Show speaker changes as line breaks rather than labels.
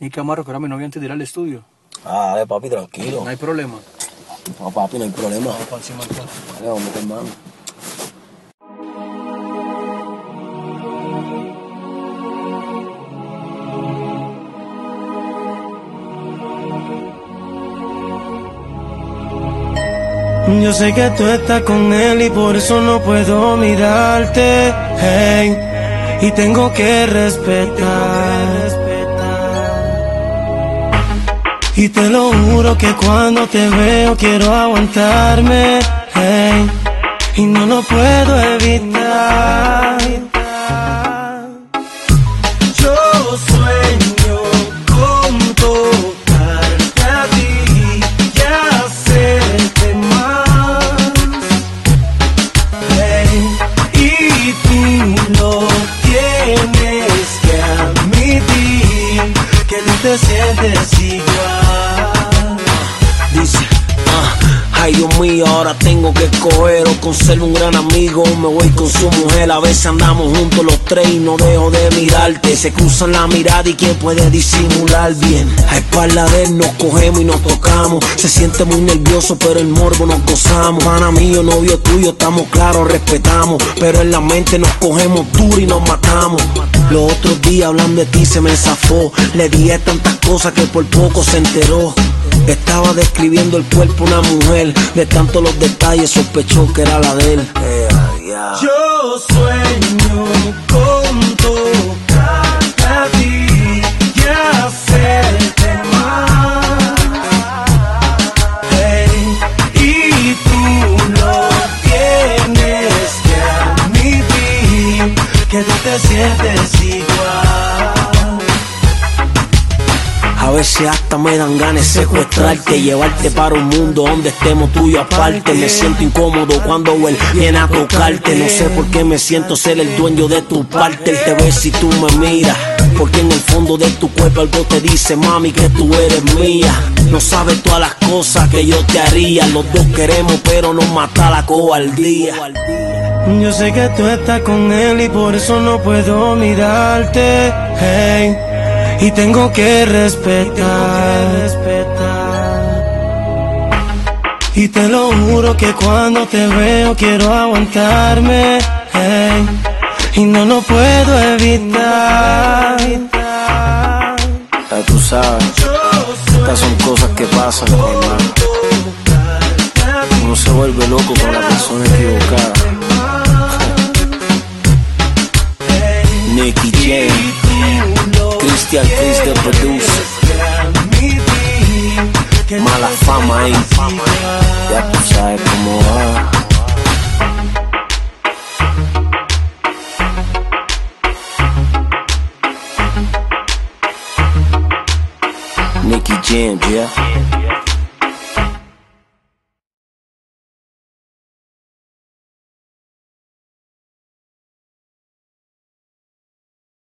Ni que amarro que era mi novia antes de ir al estudio.
Ah, dale, papi, tranquilo.
No hay problema.
No, papi, no hay problema.
Vamos para encima entonces.
Dale, vamos, hermano.
Yo sé que tú estás con él y por eso no puedo mirarte. Hey, y tengo que respetar. Y te lo juro que cuando te veo quiero aguantarme. Hey, y no lo puedo evitar. Yo sueño con tocarte a ti y hacerte más. Hey, y tú lo tienes que admitir que tú te sientes igual.
Ay Dios mío, ahora tengo que escoger o conservo un gran amigo me voy con su mujer. A veces andamos juntos los tres y no dejo de mirarte. Se cruzan la mirada y quién puede disimular bien. A espalda de él nos cogemos y nos tocamos. Se siente muy nervioso, pero el morbo nos gozamos. Pana mío, novio tuyo, estamos claros, respetamos. Pero en la mente nos cogemos duro y nos matamos. Los otros días hablando de ti se me zafó. Le dije tantas cosas que por poco se enteró. Estaba describiendo el cuerpo una mujer, de tanto los detalles sospechó que era la de él.
Yo sueño con tocarte a ti y hacerte más. Y tú lo tienes que admitir que tú te sientes igual.
A veces hasta me dan ganas de secuestrarte, llevarte para un mundo donde estemos tú y yo aparte. Me siento incómodo cuando él a tocarte. No sé por qué me siento ser el dueño de tu parte. Él te ve si tú me miras. Porque en el fondo de tu cuerpo algo te dice, mami, que tú eres mía. No sabes todas las cosas que yo te haría. Los dos queremos, pero nos mata la cobardía.
Yo sé que tú estás con él y por eso no puedo mirarte. Hey, y tengo que respetar. Y te lo juro que cuando te veo quiero aguantarme. Hey, y no lo puedo evitar.
Ya tú sabes, estas son cosas que pasan. Uno se vuelve loco con la persona. Nicky the producer, mala fama. Ya tú sabes cómo va. Nicky Jam, yeah.